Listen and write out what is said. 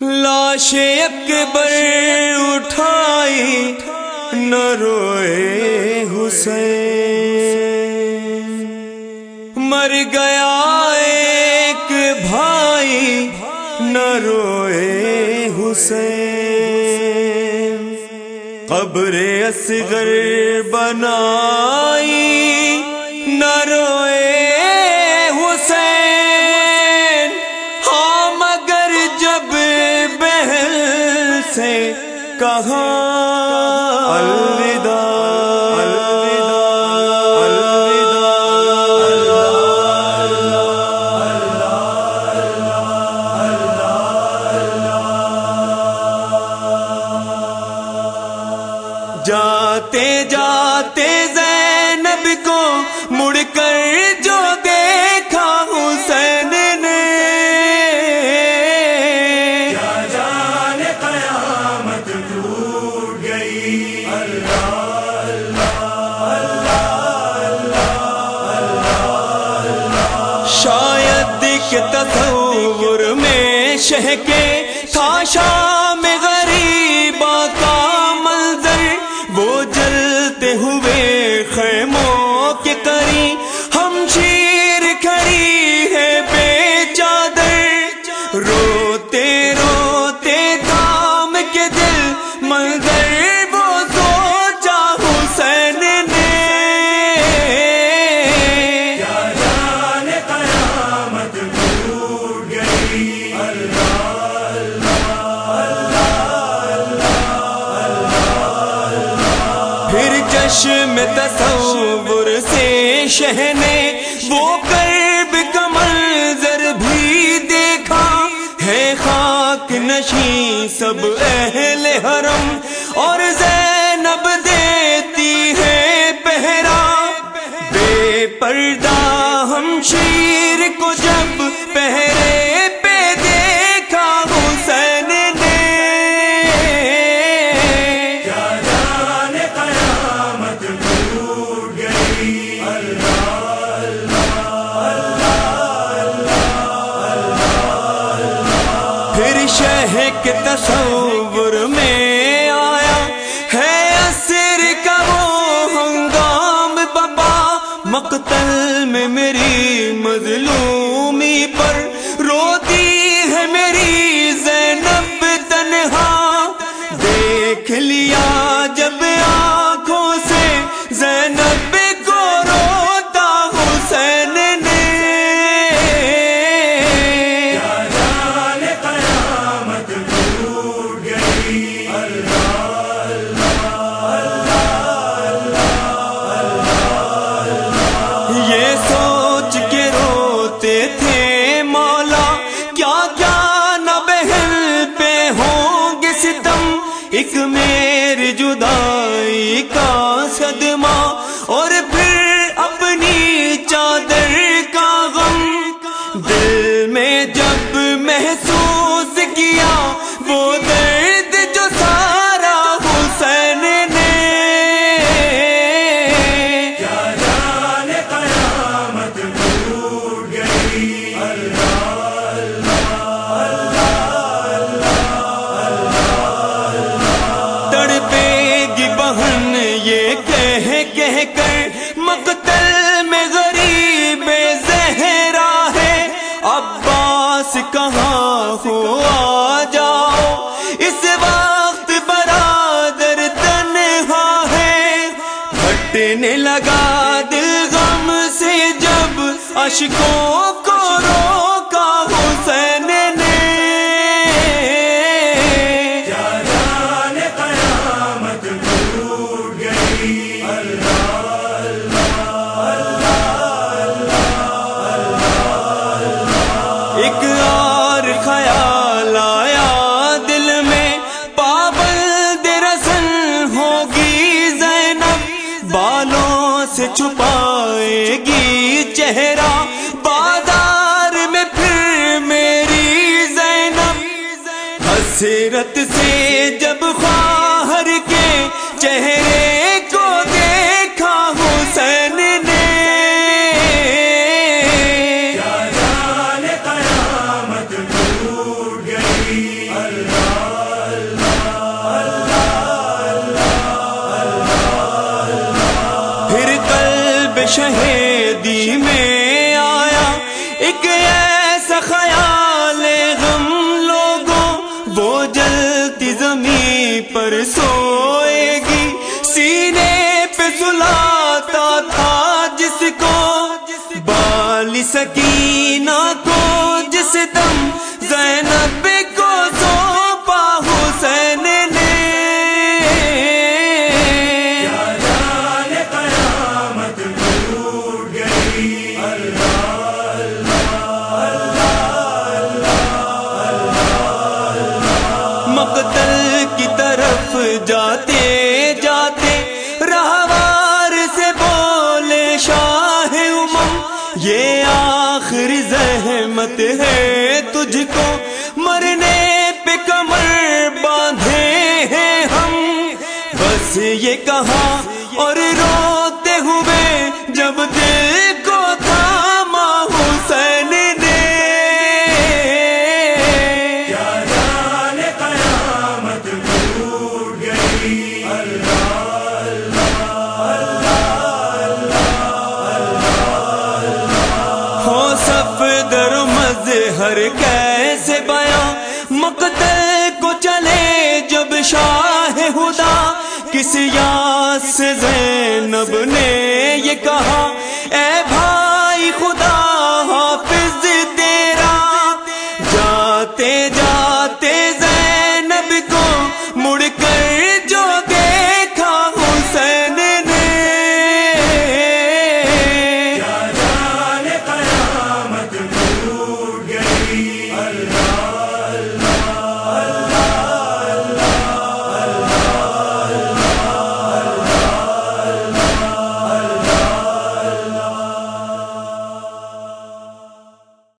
لاش اکبر اٹھائی، نہ روئے حسین۔ مر گیا ایک بھائی، نہ روئے حسین۔ قبر اصغر بنائی، نہ روئے کہاں؟ الوداع جاتے جاتے میں کے کاشا میں غریبا کا منظر وہ جلتے ہوئے چشم تصور سے شہنے، وہ کرب کا منظر بھی دیکھا۔ ہے خاک نشیں، سب اہل حرم اور زینب پھر شہ کے تصور میں آیا ہے اسر کا وہ ہنگام بابا مقتل گی یہ کہہ کہہ کر مقتل میں غریب زہرا ہے۔ عباس کہاں ہو آ جاؤ، اس وقت برادر تنہا ہے۔ پھٹنے لگا دل غم سے جب اشکوں کو روکا چھپائے گی چہرہ۔ بازار میں پھر میری زینب۔ حسرت سے جب خواہر کے چہرے سوئے گی سینے پہ سلاتا تھا جس کو بال سکینہ زحمت ہے تجھ کو مرنے پہ کمر باندھے ہیں ہم۔ بس یہ کہا اور روتے ہوئے جب دیکھ کیسے بیاں؟ مقتل کو چلے جب شاہ خدا کسی یاد زینب نے یہ کہا؟